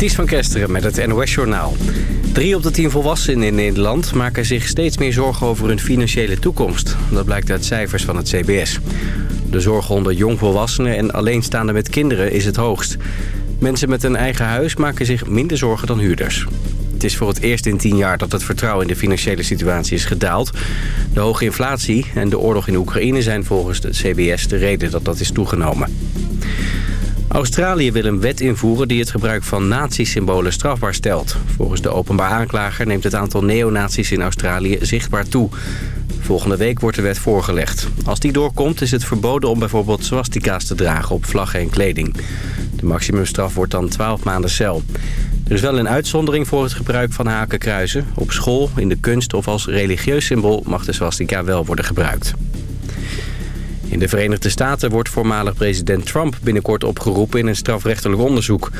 Ties van Kesteren met het NOS-journaal. Drie op de tien volwassenen in Nederland maken zich steeds meer zorgen over hun financiële toekomst. Dat blijkt uit cijfers van het CBS. De zorg onder jongvolwassenen en alleenstaanden met kinderen is het hoogst. Mensen met een eigen huis maken zich minder zorgen dan huurders. Het is voor het eerst in tien jaar dat het vertrouwen in de financiële situatie is gedaald. De hoge inflatie en de oorlog in Oekraïne zijn volgens het CBS de reden dat dat is toegenomen. Australië wil een wet invoeren die het gebruik van nazi-symbolen strafbaar stelt. Volgens de openbaar aanklager neemt het aantal neonazies in Australië zichtbaar toe. Volgende week wordt de wet voorgelegd. Als die doorkomt is het verboden om bijvoorbeeld swastika's te dragen op vlaggen en kleding. De maximumstraf wordt dan 12 maanden cel. Er is wel een uitzondering voor het gebruik van hakenkruizen. Op school, in de kunst of als religieus symbool mag de swastika wel worden gebruikt. In de Verenigde Staten wordt voormalig president Trump binnenkort opgeroepen in een strafrechtelijk onderzoek.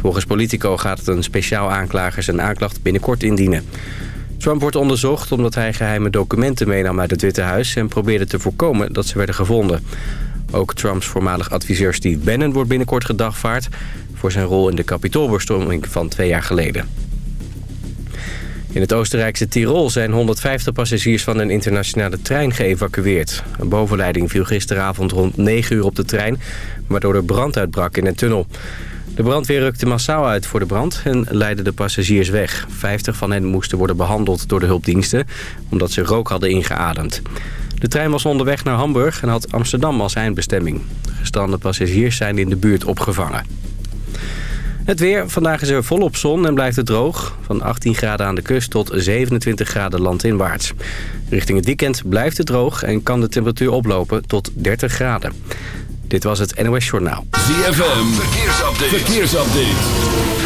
Volgens Politico gaat het een speciaal aanklager zijn aanklacht binnenkort indienen. Trump wordt onderzocht omdat hij geheime documenten meenam uit het Witte Huis... en probeerde te voorkomen dat ze werden gevonden. Ook Trumps voormalig adviseur Steve Bannon wordt binnenkort gedagvaard... voor zijn rol in de kapitoolbestorming van twee jaar geleden. In het Oostenrijkse Tirol zijn 150 passagiers van een internationale trein geëvacueerd. Een bovenleiding viel gisteravond rond 9 uur op de trein... waardoor er brand uitbrak in een tunnel. De brandweer rukte massaal uit voor de brand en leidde de passagiers weg. 50 van hen moesten worden behandeld door de hulpdiensten... omdat ze rook hadden ingeademd. De trein was onderweg naar Hamburg en had Amsterdam als eindbestemming. Gestrande passagiers zijn in de buurt opgevangen. Het weer. Vandaag is er volop zon en blijft het droog. Van 18 graden aan de kust tot 27 graden landinwaarts. Richting het weekend blijft het droog en kan de temperatuur oplopen tot 30 graden. Dit was het NOS Journaal. ZFM. Verkeersupdate. Verkeersupdate.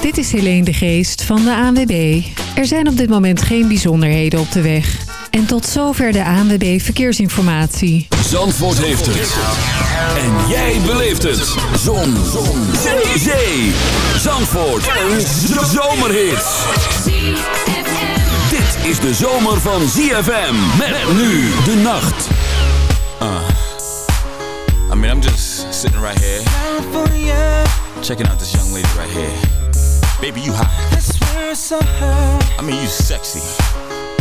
Dit is Helene de Geest van de ANWB. Er zijn op dit moment geen bijzonderheden op de weg. En tot zover de ANWB Verkeersinformatie. Zandvoort heeft het. En jij beleeft het. Zon. Zon. Zee. Zee. Zandvoort. Een zomerhit. Dit is de zomer van ZFM. Met nu de nacht. Uh, I mean, I'm just sitting right here. Checking out this young lady right here. Baby, you hot. I mean, you sexy.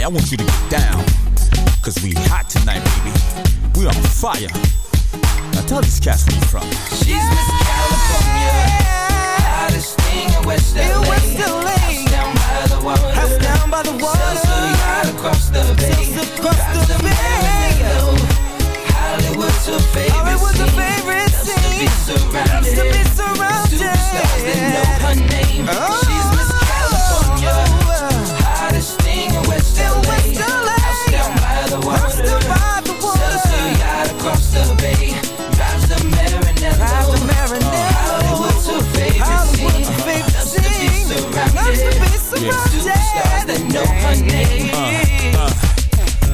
I I want you to get down. Cause we hot tonight, baby. We on fire. Now tell these cats where you from. She's Miss California. Hottest thing in West LA. In West LA. House down by the water. House down by the water. Sells a yacht across the bay. Sells across Drives the bay. Maranello. Hollywood's her favorite know her name.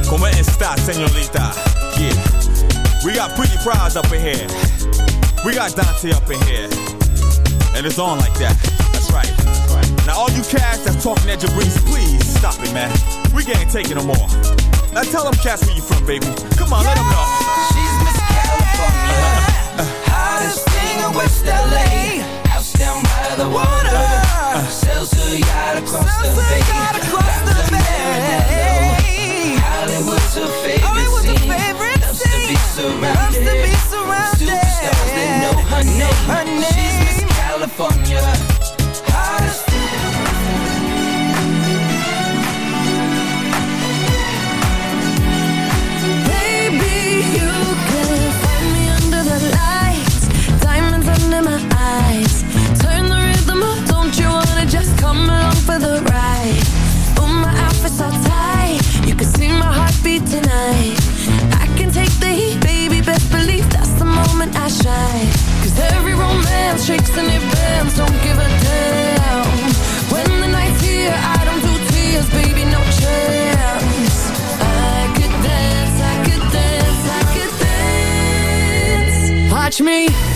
Como esta, señorita? Yeah. We got pretty prize up in here. We got Dante up in here. And it's on like that. That's right. Now all you cats that's talking at Jabrizi, please stop it, man. We can't take it no more. Now tell them cats where you from, baby. Come on, let them know. She's Miss California. Uh, uh. Hottest thing in West LA. House down by the water. Sells her yacht across the bay. across the bay. Hollywood's her favorite scene. Loves to be surrounded. Loves to be surrounded. Superstars that know her name. She's Miss. California. Shakes and it don't give a damn. When the night's here, I don't do tears, baby, no chance. I could dance, I could dance, I could dance. Watch me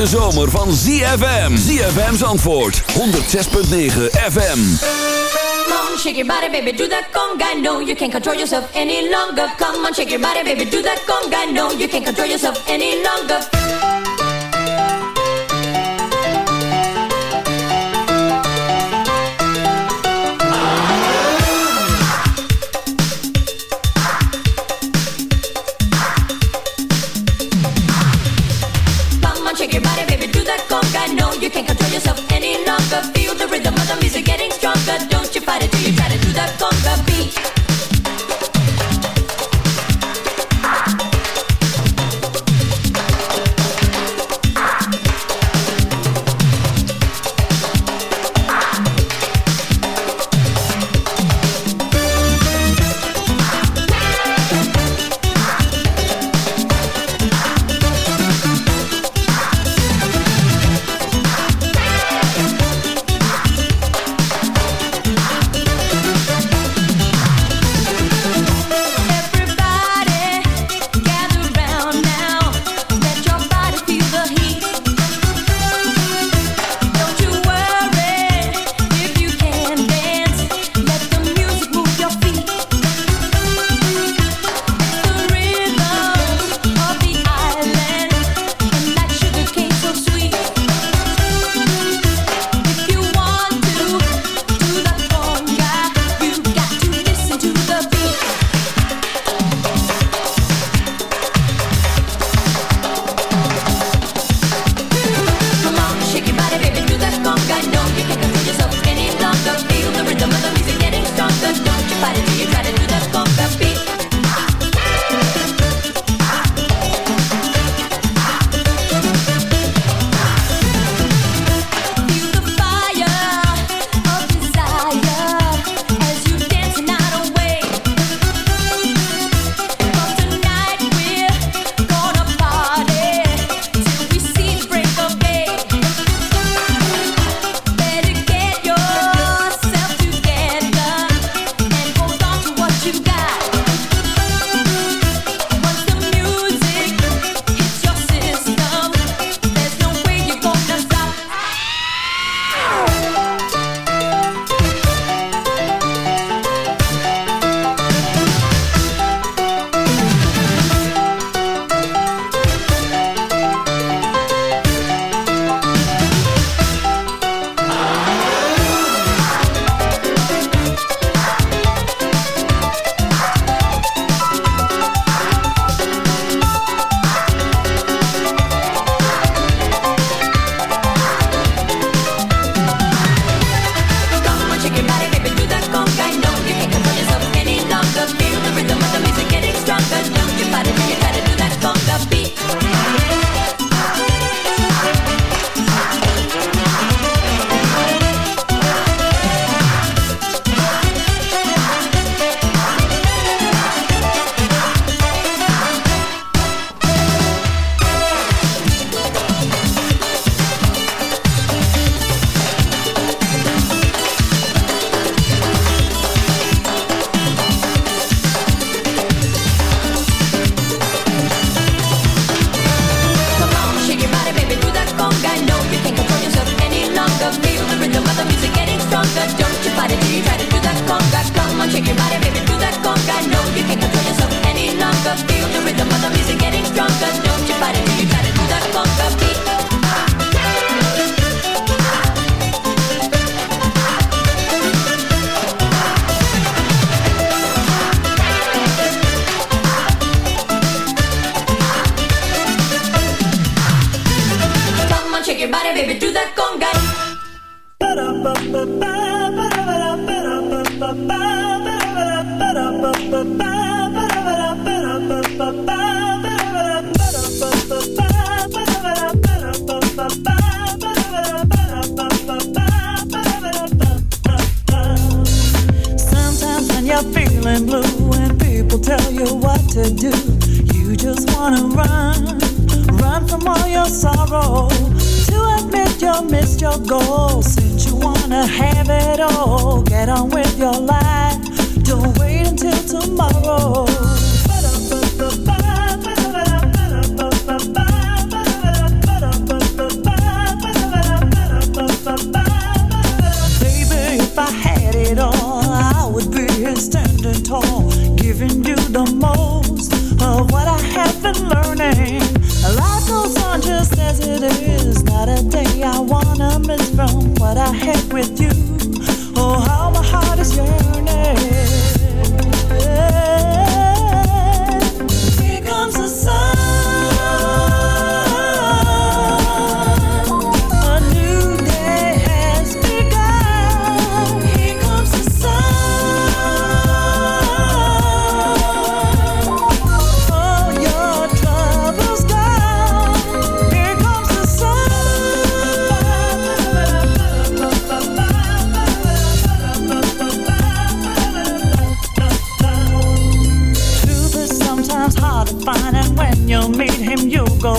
hete zomer van ZFM. ZFM's antwoord, 106.9 FM. Come on, shake your body, baby, do that conga. No, you can't control yourself any longer. Come on, shake your body, baby, do that conga. No, you can't control yourself any longer. That conga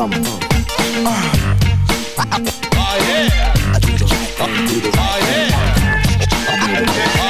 come from. Uh. Ah, oh yeah. Oh yeah. Oh yeah.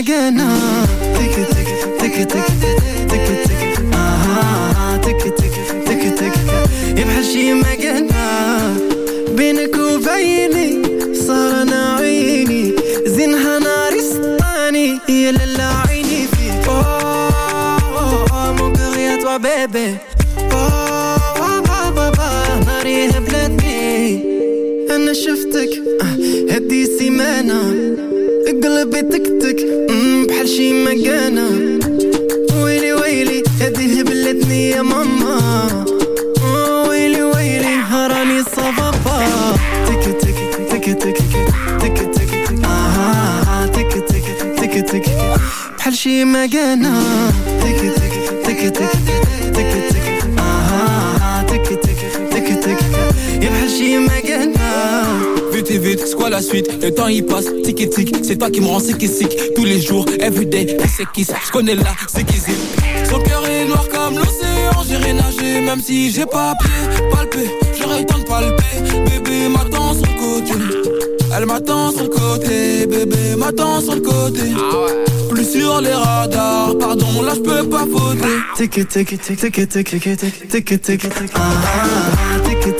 again, uh. Take it, take it, take it, take it. بحال شي مكانة تك تك تك تك تك تك آه تك تك تك تك يا بحال شي مكانة Vite et vite, c'est quoi la suite Le temps il passe, tic et tic C'est toi qui me rends sick et sick Tous les jours, everyday, qui c'est qui Je connais là, c'est qui c'est Son cœur est noir comme l'océan J'irai nager même si j'ai pas pied Palpé, j'aurais le temps de palper Bébé m'attend sur le côté Elle m'attend sur le côté Bébé m'attend sur le côté Plus sur les radars Pardon, là je peux pas voter Tic tic tic tic tic tic tic tic tic ah tic tic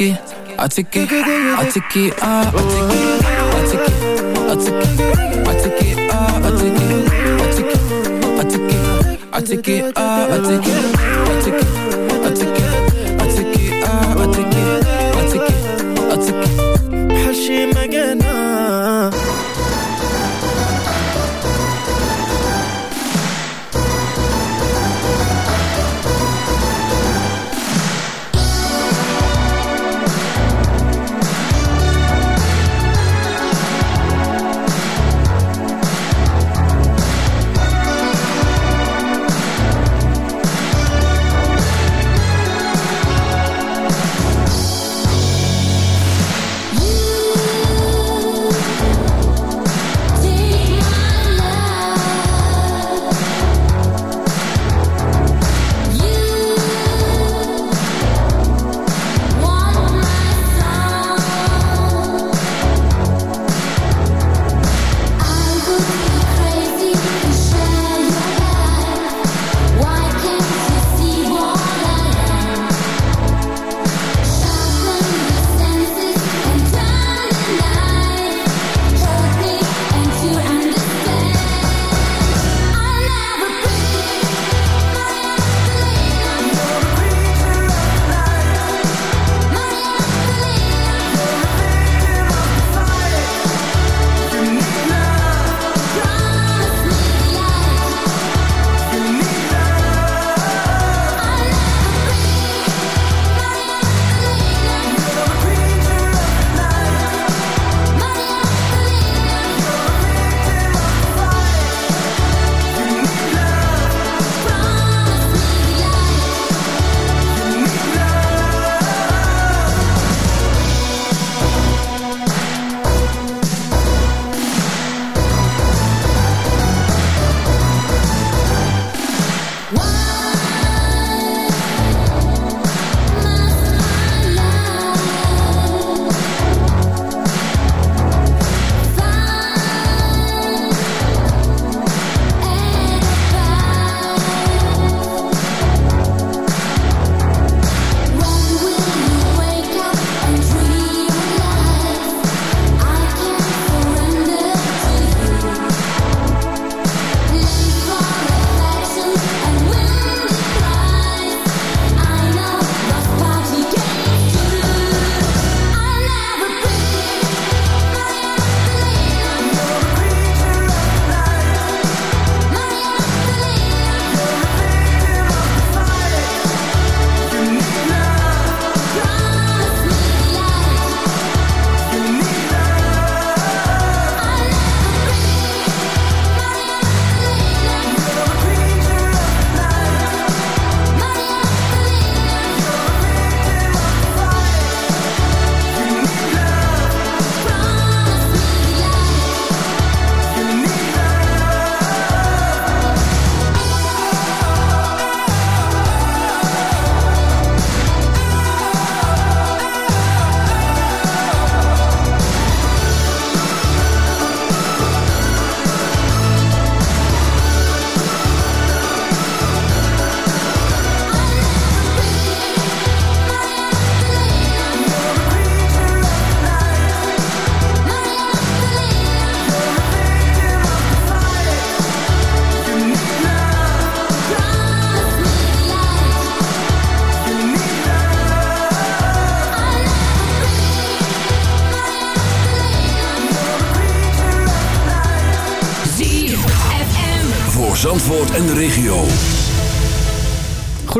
take it, I take I take it, ah, I take it, I take it, I it,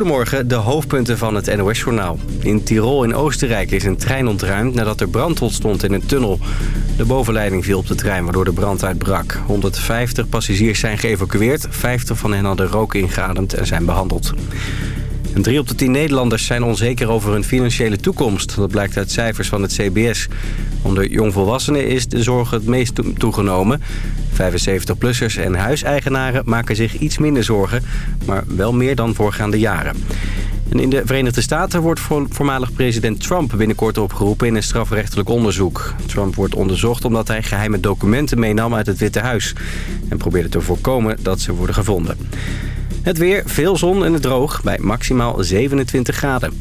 Goedemorgen, de hoofdpunten van het NOS-journaal. In Tirol in Oostenrijk is een trein ontruimd nadat er brand ontstond in een tunnel. De bovenleiding viel op de trein waardoor de brand uitbrak. 150 passagiers zijn geëvacueerd, 50 van hen hadden rook ingeademd en zijn behandeld. En drie op de tien Nederlanders zijn onzeker over hun financiële toekomst. Dat blijkt uit cijfers van het CBS. Onder jongvolwassenen is de zorg het meest toe- toegenomen. 75-plussers en huiseigenaren maken zich iets minder zorgen... maar wel meer dan voorgaande jaren. En in de Verenigde Staten wordt voor- voormalig president Trump binnenkort opgeroepen in een strafrechtelijk onderzoek. Trump wordt onderzocht omdat hij geheime documenten meenam uit het Witte Huis. En probeerde te voorkomen dat ze worden gevonden. Het weer, veel zon en het droog bij maximaal 27 graden.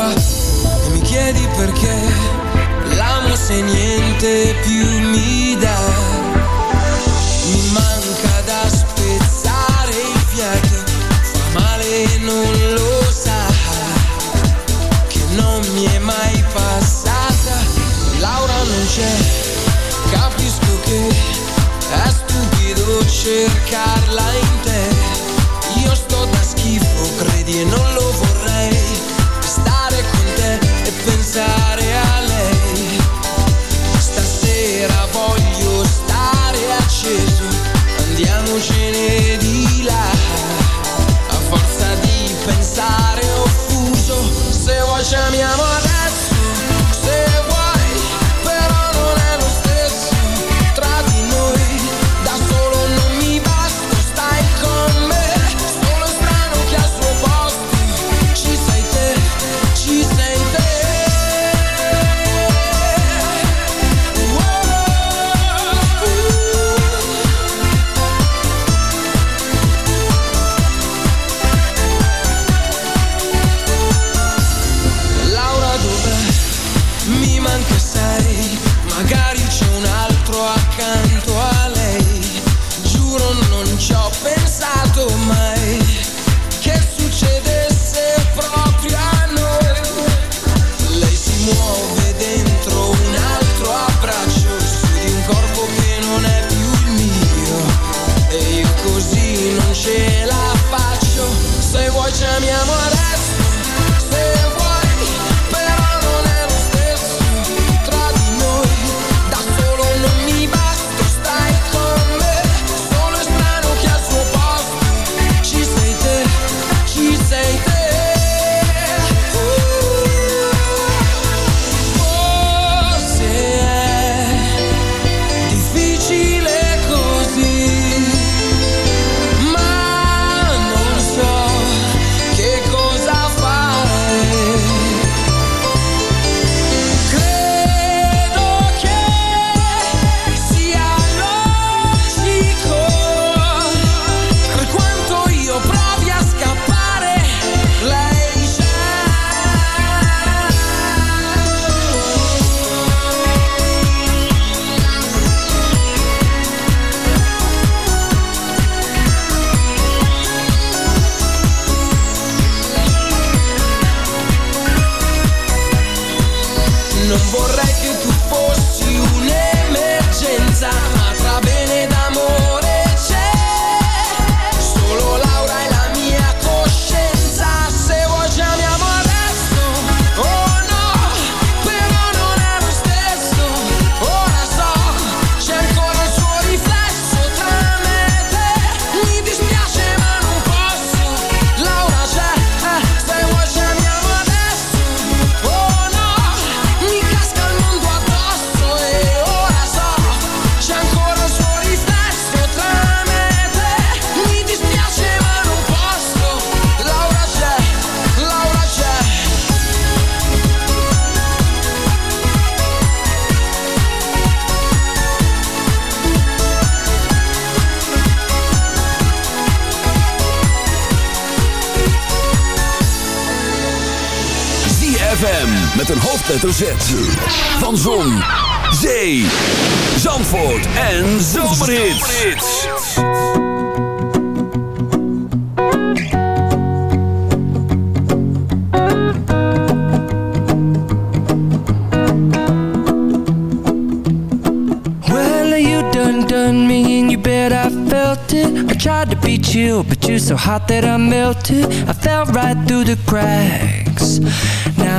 qua e mi chiedi perché l'amo se niente più mi dà. Mi manca da spezzare il fiato, fa male e non lo sa, che non mi è mai passata. Laura non c'è, capisco che è stupido cercarla in te. Io sto da schifo, credi e non side. ZFM met een hoofdletter Z. Van Zon, Zee, Zandvoort en Zomerhits. Well, you done done me and you bet I felt it I tried to beat you, but you're so hot that I melted I fell right through the cracks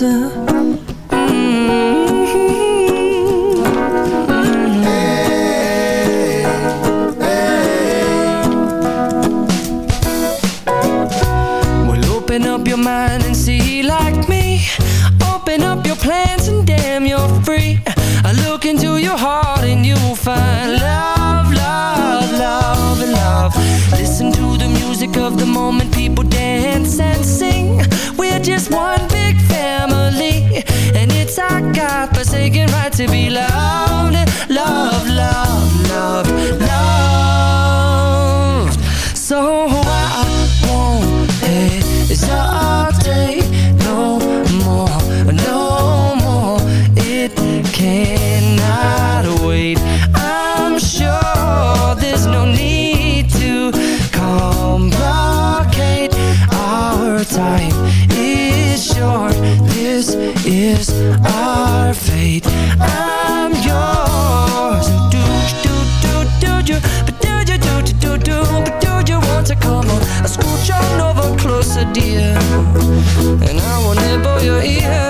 있어 and it's our God-forsaken right to be loved, love, love, love, loved. I'm yours. Do do do do do, do do do do do, but do you want come on? Scooch on over closer, dear, and I will nibble your ear.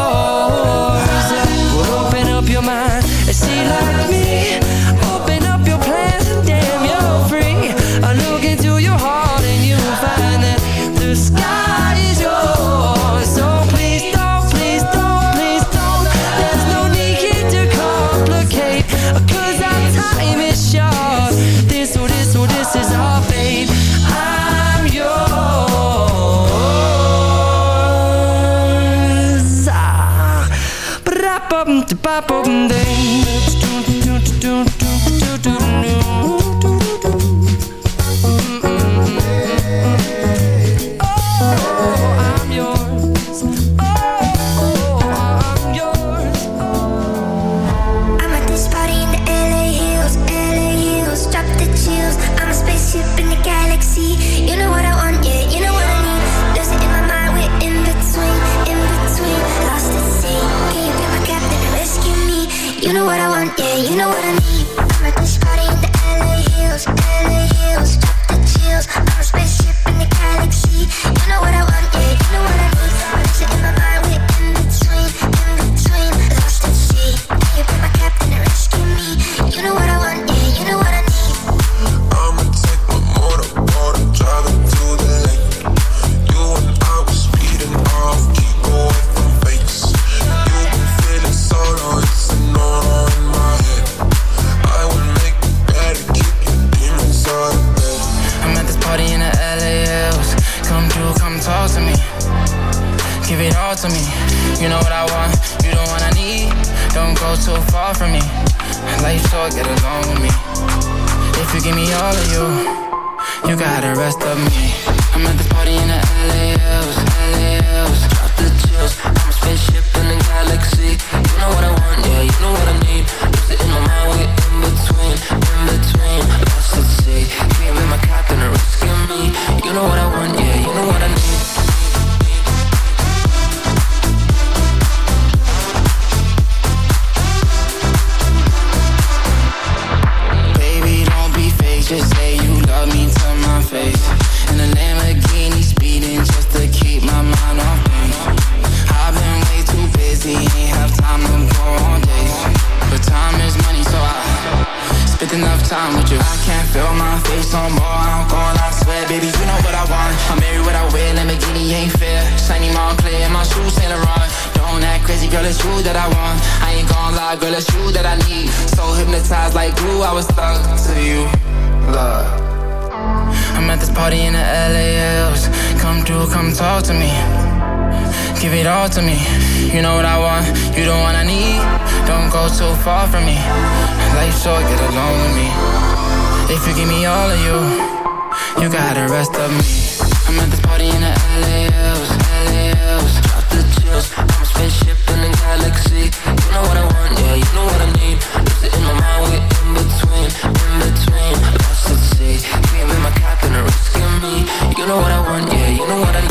Feel my face no more. I'm going, I swear, baby, you know what I want. I'm married what I wear, Lamborghini ain't fair. Shiny Moncler, my shoes Saint Laurent. Don't act crazy, girl, it's you that I want. I ain't gonna lie, girl, it's you that I need. So hypnotized like glue, I was stuck to you. Love. I'm at this party in the LALs. Come through, come talk to me. Give it all to me. You know what I want, you the one I need. Don't go too far from me. Life short, get along with me. If you give me all of you, you got the rest of me. I'm at this party in the LALs, LALs. Drop the chills. I'm a spaceship in the galaxy. You know what I want, yeah, you know what I need. It in my mind, we're in between, in between. Lost at sea. Can't my captain, a risk in me. You know what I want, yeah, you know what I need.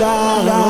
Down.